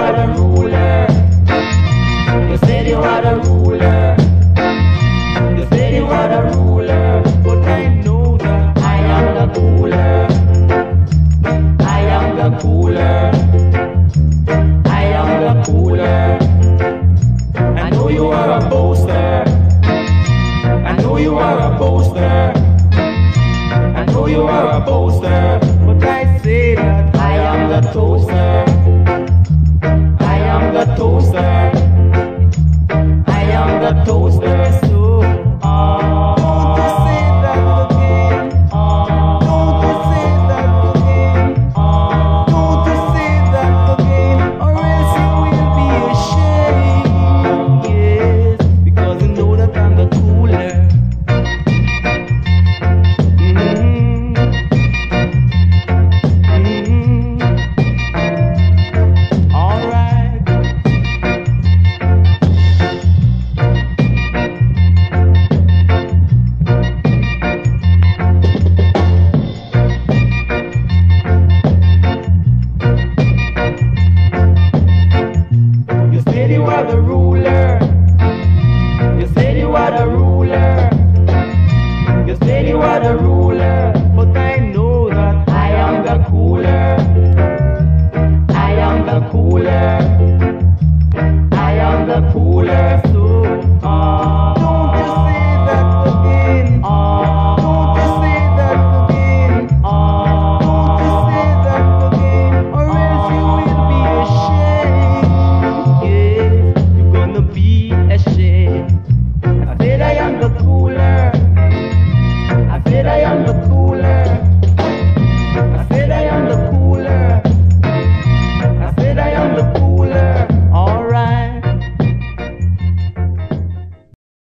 are the ruler. You you are the ruler. You you are the ruler. But I know that I am the cooler. I am the cooler. I am the cooler. I know you are a. I know you are a. I know you are a boaster. But I say that I am the toaster. toasters said you were the ruler. You said you were the ruler. You said you were the ruler. But I know that I am the cooler. I am the cooler. I am the cooler.